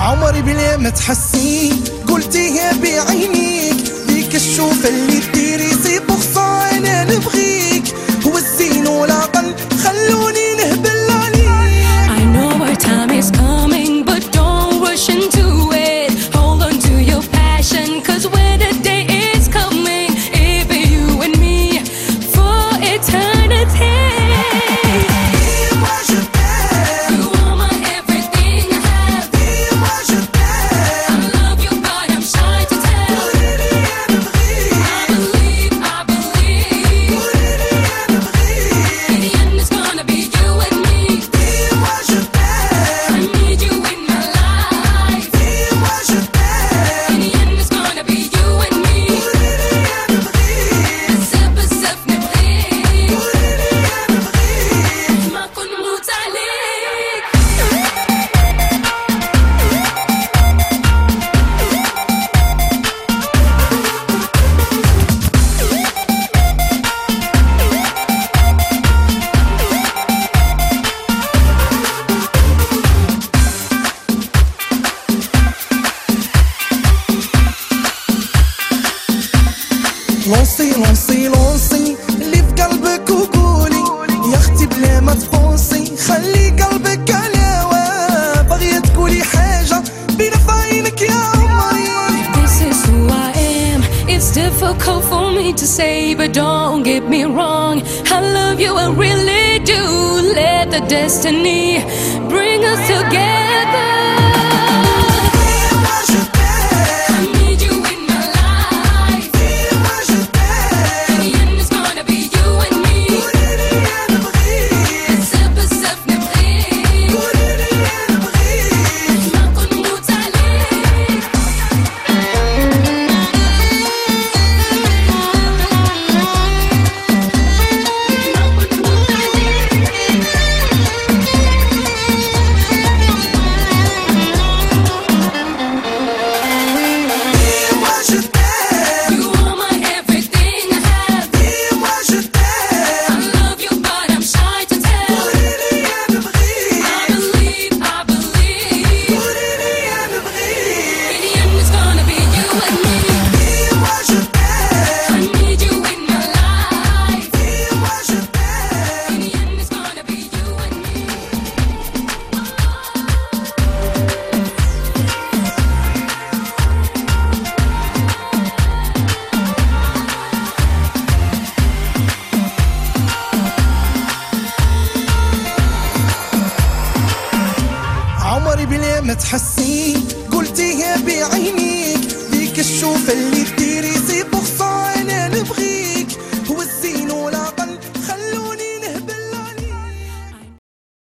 عمري بلا ما تحسين قلتيها بعينيك. ديك الشوفة اللي خلونا This is who I am. It's difficult for me to say but don't get me wrong. I love you I really do. Let the destiny bring us together. عمري بلا ما تحسين قلتيها بعينيك ديك الشوفة اللي ديري سي بوغ